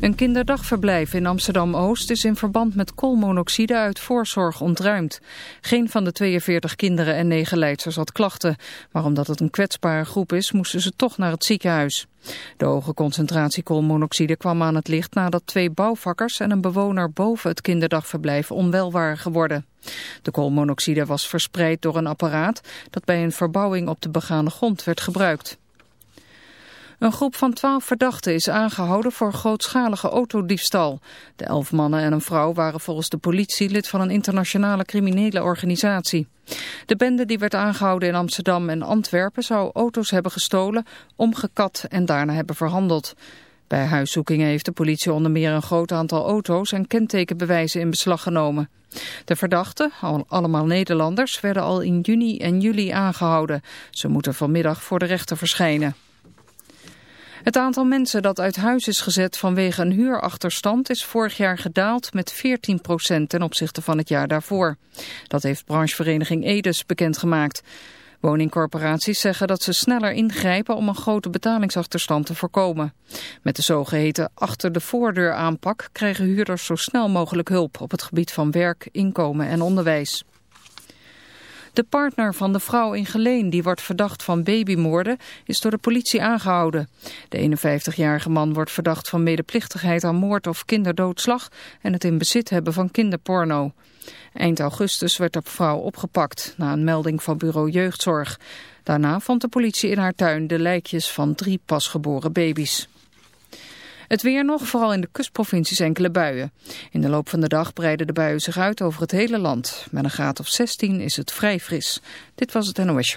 Een kinderdagverblijf in Amsterdam-Oost is in verband met koolmonoxide uit voorzorg ontruimd. Geen van de 42 kinderen en negen leidsters had klachten. Maar omdat het een kwetsbare groep is, moesten ze toch naar het ziekenhuis. De hoge concentratie koolmonoxide kwam aan het licht nadat twee bouwvakkers en een bewoner boven het kinderdagverblijf onwel waren geworden. De koolmonoxide was verspreid door een apparaat dat bij een verbouwing op de begane grond werd gebruikt. Een groep van twaalf verdachten is aangehouden voor grootschalige autodiefstal. De elf mannen en een vrouw waren volgens de politie lid van een internationale criminele organisatie. De bende die werd aangehouden in Amsterdam en Antwerpen zou auto's hebben gestolen, omgekat en daarna hebben verhandeld. Bij huiszoekingen heeft de politie onder meer een groot aantal auto's en kentekenbewijzen in beslag genomen. De verdachten, allemaal Nederlanders, werden al in juni en juli aangehouden. Ze moeten vanmiddag voor de rechter verschijnen. Het aantal mensen dat uit huis is gezet vanwege een huurachterstand is vorig jaar gedaald met 14% ten opzichte van het jaar daarvoor. Dat heeft branchevereniging Edes bekendgemaakt. Woningcorporaties zeggen dat ze sneller ingrijpen om een grote betalingsachterstand te voorkomen. Met de zogeheten achter de voordeur aanpak krijgen huurders zo snel mogelijk hulp op het gebied van werk, inkomen en onderwijs. De partner van de vrouw in Geleen die wordt verdacht van babymoorden is door de politie aangehouden. De 51-jarige man wordt verdacht van medeplichtigheid aan moord of kinderdoodslag en het in bezit hebben van kinderporno. Eind augustus werd de vrouw opgepakt na een melding van bureau jeugdzorg. Daarna vond de politie in haar tuin de lijkjes van drie pasgeboren baby's. Het weer nog, vooral in de kustprovincies enkele buien. In de loop van de dag breiden de buien zich uit over het hele land. Met een graad of 16 is het vrij fris. Dit was het NOS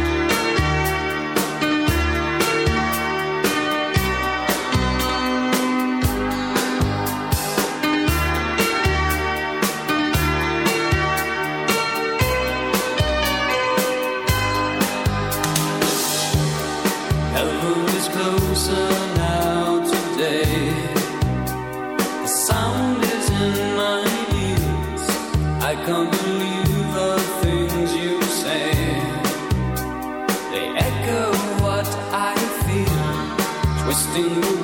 Twisting the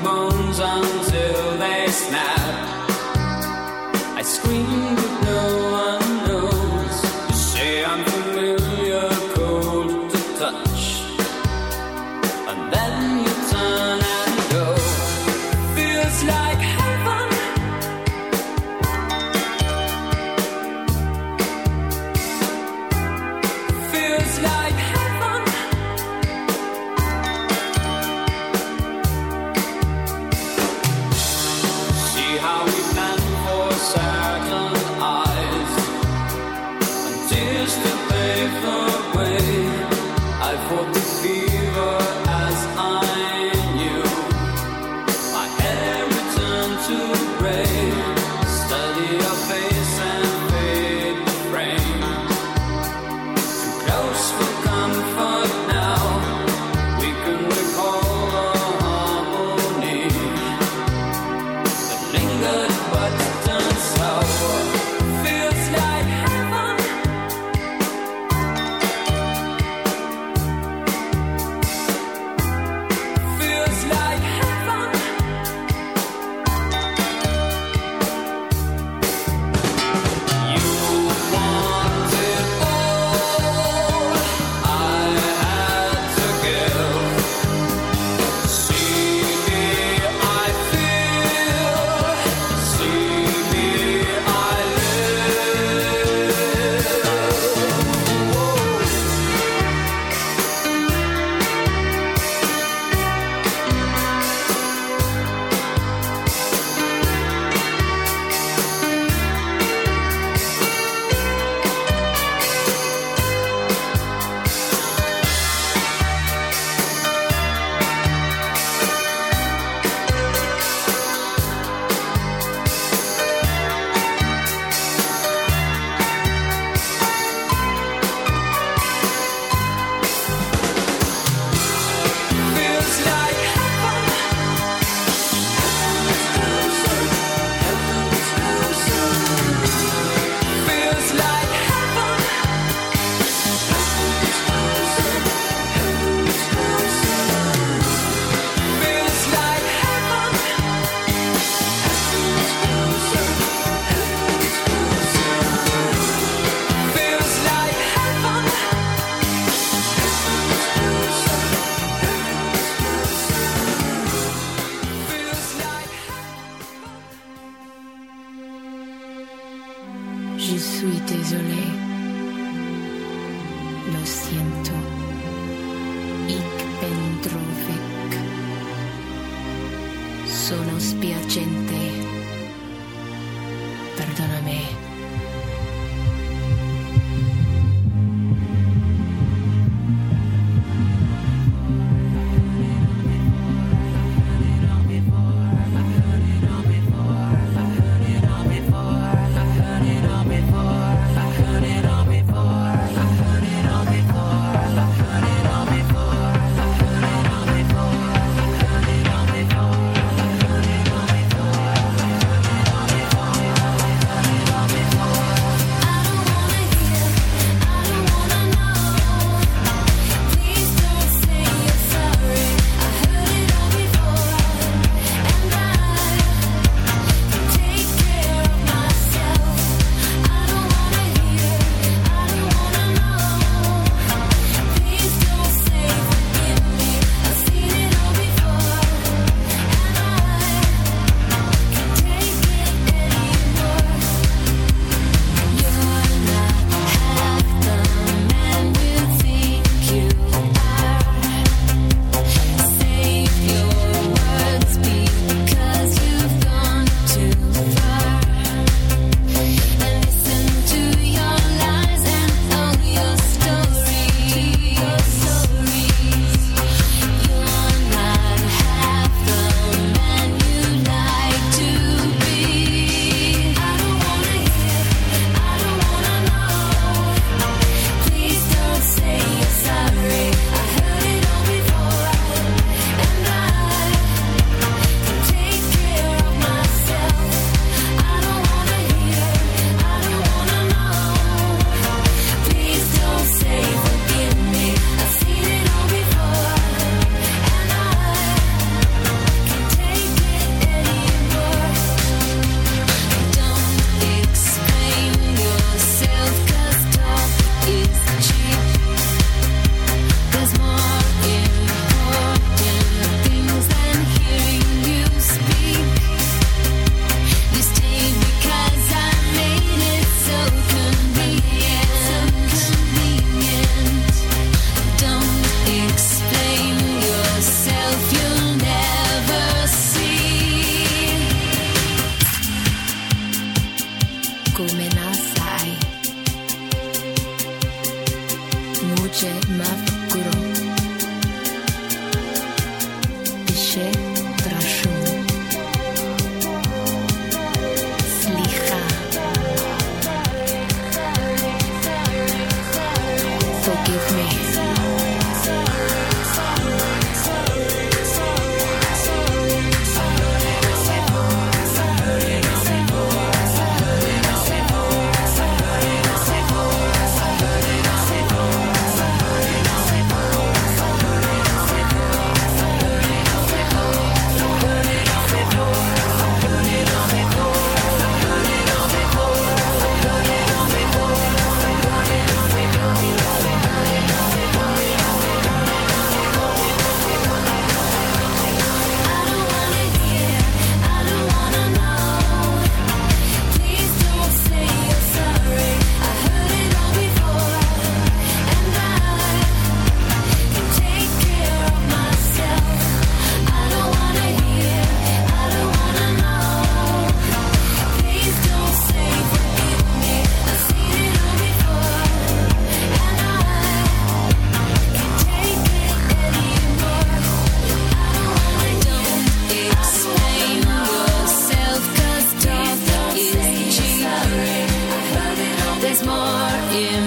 give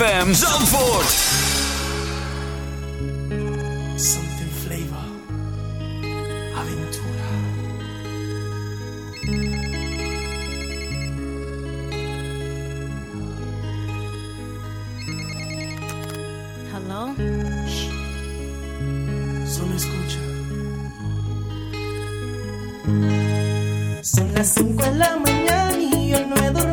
ZFM Zandvoort. Something flavor. Aventura. Hello. Shh. Solo escucha. Son las 5 de la mañana y yo no he dormido.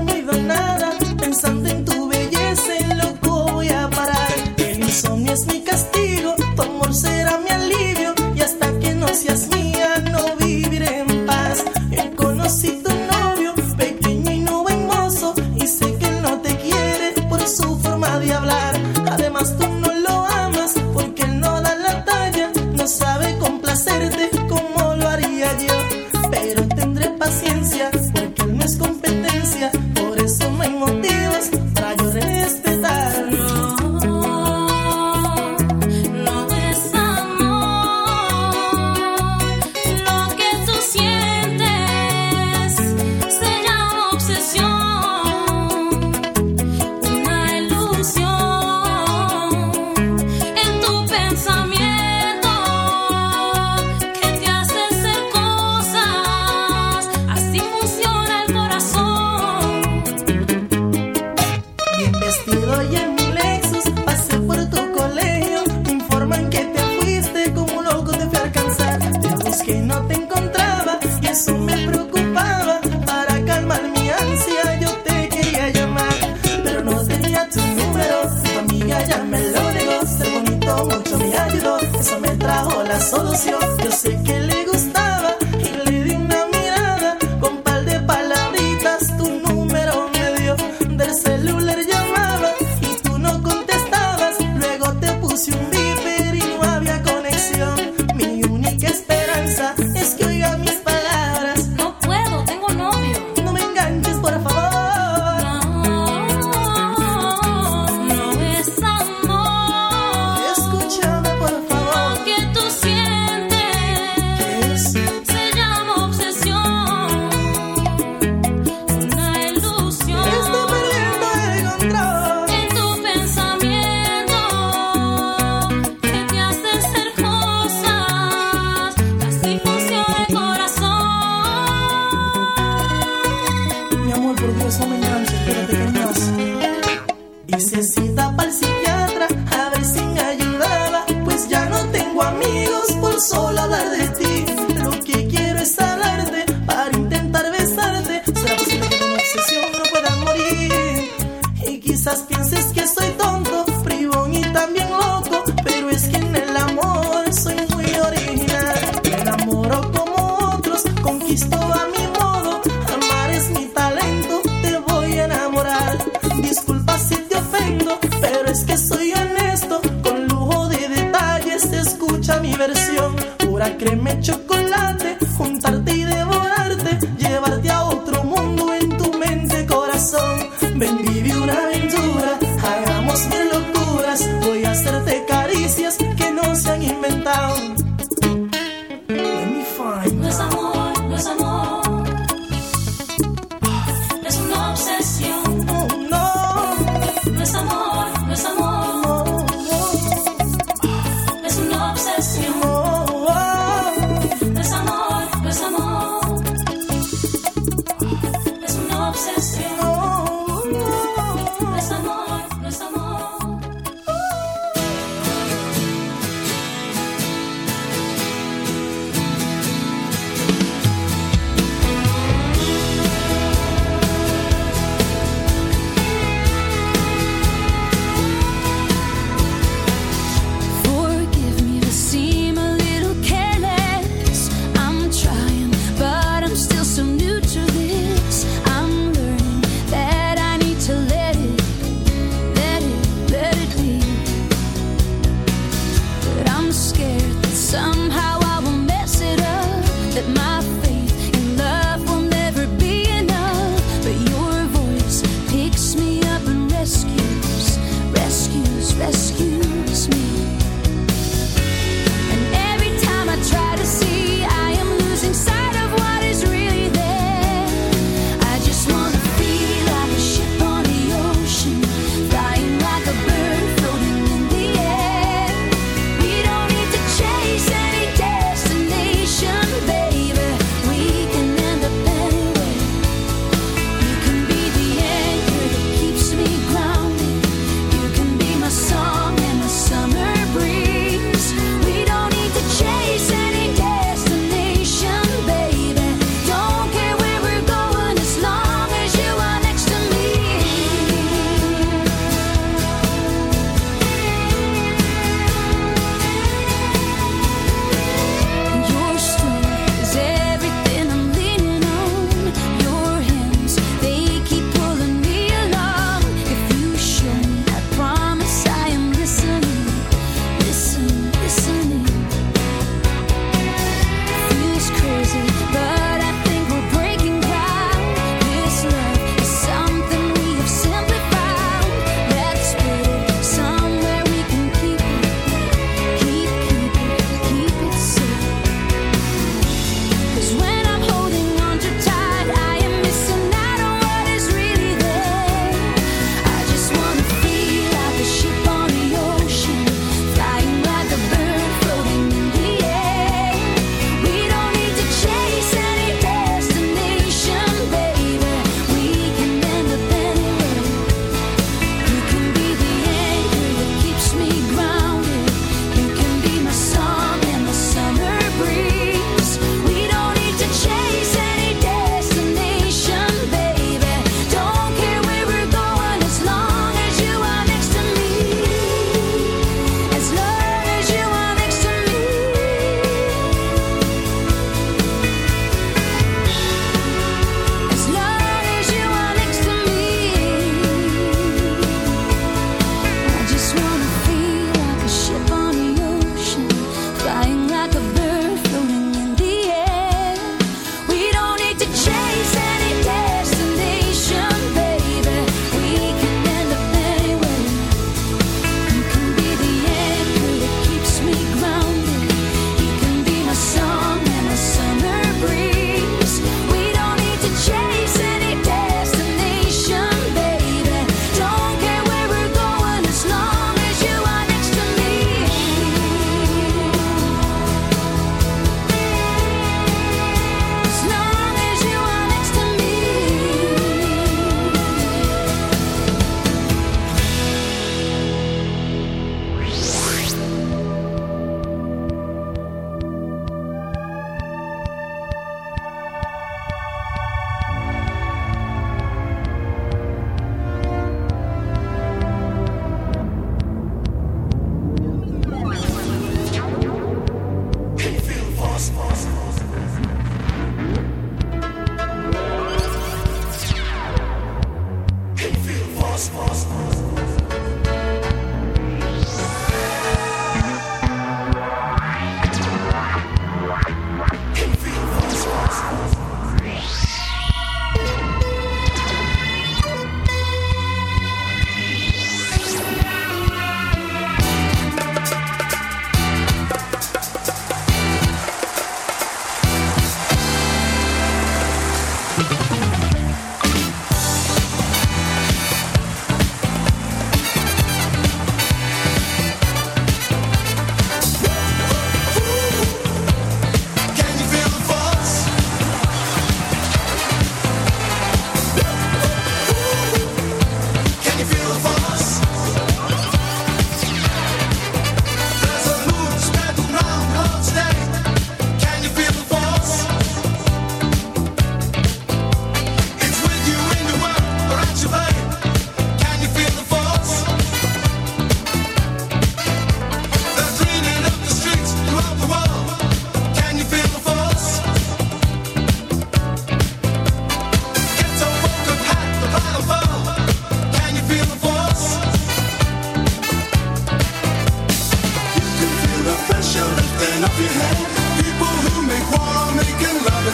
nuestro amor.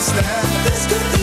understand. This could be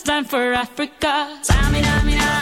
Time for Africa. Samina, mina.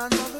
Grandmother?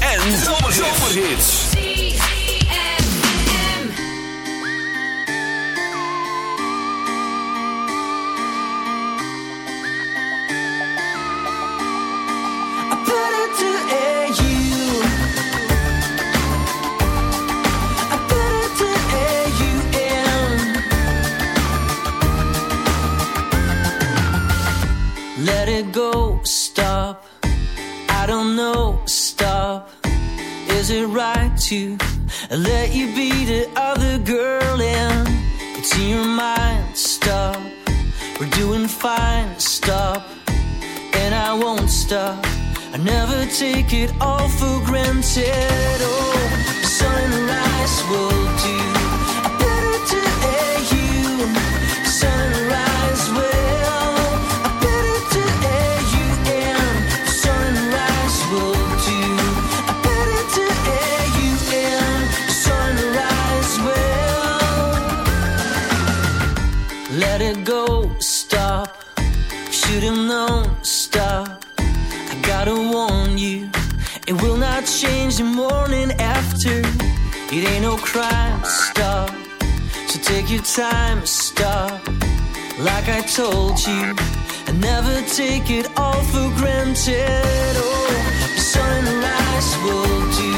crime, stop. So take your time, stop. Like I told you, and never take it all for granted. Oh, sunrise will do.